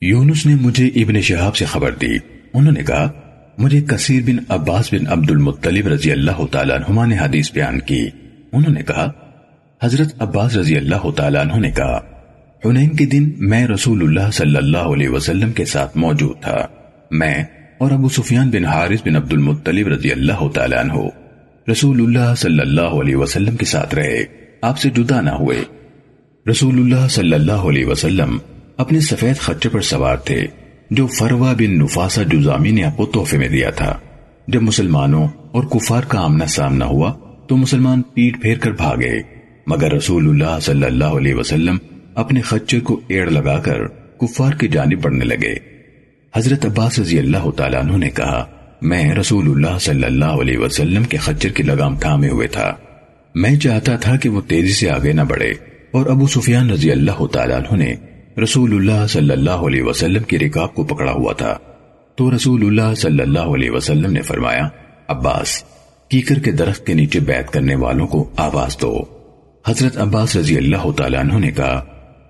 یونس نے مجھے ابن شہاب سے خبر دی۔ انہوں نے کہا، مجھے کثیر بن عباس بن عبد المطلب رضی اللہ تعالیٰ عنہما نے حدیث بیان کی۔ انہوں نے کہا، حضرت عباس رضی اللہ تعالیٰ عنہ نے کہا، حنین کے دن میں رسول اللہ صلی اللہ علیہ وسلم کے ساتھ موجود تھا۔ میں اور ابو سفیان بن حارث بن عبد المطلب رضی اللہ تعالیٰ عنہ رسول اللہ صلی اللہ علیہ وسلم کے ساتھ رہے۔ آپ سے جدا نہ ہوئے۔ رسول اللہ صلی اللہ علیہ وسلم اپنے سفید خچے پر سوار تھے، جو فروا بن نفاسا جزامی نے آپ کو تحفے میں دیا تھا۔ جب مسلمانوں اور کفار کا آمنا سامنا ہوا، تو مسلمان پیٹ پھیر کر بھاگے مگر رسول اللہ صلی اللہ علیہ وسلم اپنے خچے کو ایڑ لگا کر کفار کی جانب بڑھنے لگے۔ حضرت عباس رضی اللہ تعالیٰ عنہ نے کہا، میں رسول اللہ صلی اللہ علیہ وسلم کے خچر کی لگام تھامے ہوئے تھا۔ میں چاہتا تھا کہ وہ تیزی سے آگے نہ بڑھے۔ اور ابو سفیان رضی اللہ تعالیٰ عنہ نے رسول اللہ صلی اللہ علیہ وسلم کی رکاب کو پکڑا ہوا تھا۔ تو رسول اللہ صلی اللہ علیہ وسلم نے فرمایا، عباس، کیکر کے درخت کے نیچے بیعت کرنے والوں کو آواز دو۔ حضرت عباس رضی اللہ تعالیٰ عنہ نے کہا،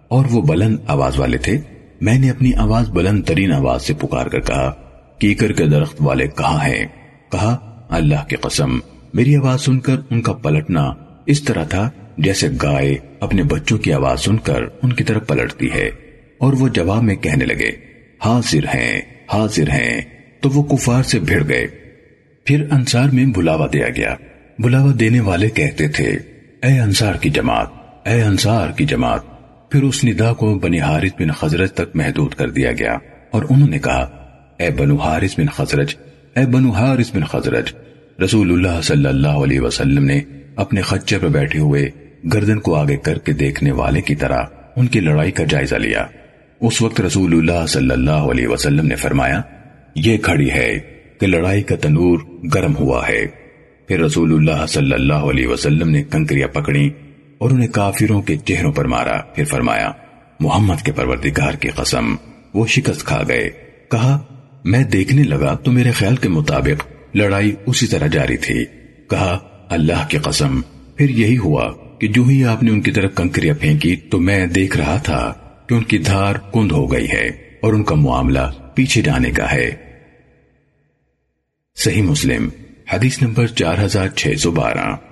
اور وہ بلند آواز والے تھے؟ میں نے اپنی آواز بلند ترین آواز سے پکار کر کہا، کیکر کے درخت والے کہاں ہیں؟ کہا، اللہ کی قسم، میری آواز سن کر ان کا پلٹنا اس طرح تھا جیسے گائے اپنے بچوں کی آواز سن کر ان کی طرف پلٹتی ہے اور وہ جواب میں کہنے لگے، حاضر ہیں حاضر ہیں، تو وہ کفار سے بھیڑ گئے۔ پھر انصار میں بلاوا دیا گیا۔ بلاوا دینے والے کہتے تھے، اے انصار کی جماعت، اے انصار کی جماعت۔ پھر اس ندا کو بنی حارث بن خزرج تک محدود کر دیا گیا اور انہوں نے کہا، اے بنو حارث بن خزرج، اے بنو حارث بن خزرج، رسول اللہ صلی اللہ علیہ وسلم نے اپنے خچے پر بیٹھے ہوئے گردن کو آگے کر کے دیکھنے والے کی طرح ان کی لڑائی کا جائزہ لیا۔ اس وقت رسول اللہ صلی اللہ علیہ وسلم نے فرمایا، یہ کھڑی ہے کہ لڑائی کا تنور گرم ہوا ہے۔ پھر رسول اللہ صلی اللہ علیہ وسلم نے کنکریاں پکڑی اور انہیں کافروں کے چہروں پر مارا۔ پھر فرمایا، محمد کے پروردگار کی قسم، وہ شکست کھا گئے۔ کہا، میں دیکھنے لگا تو میرے خیال کے مطابق لڑائی اسی طرح جاری تھی۔ کہا، اللہ کی قسم، پھر یہی ہوا۔ کہ جو ہی آپ نے ان کی طرف کنکریاں پھینکی تو میں دیکھ رہا تھا کہ ان کی دھار کند ہو گئی ہے اور ان کا معاملہ پیچھے جانے کا ہے۔ صحیح مسلم، حدیث نمبر چار ہزار چھ سو بارہ۔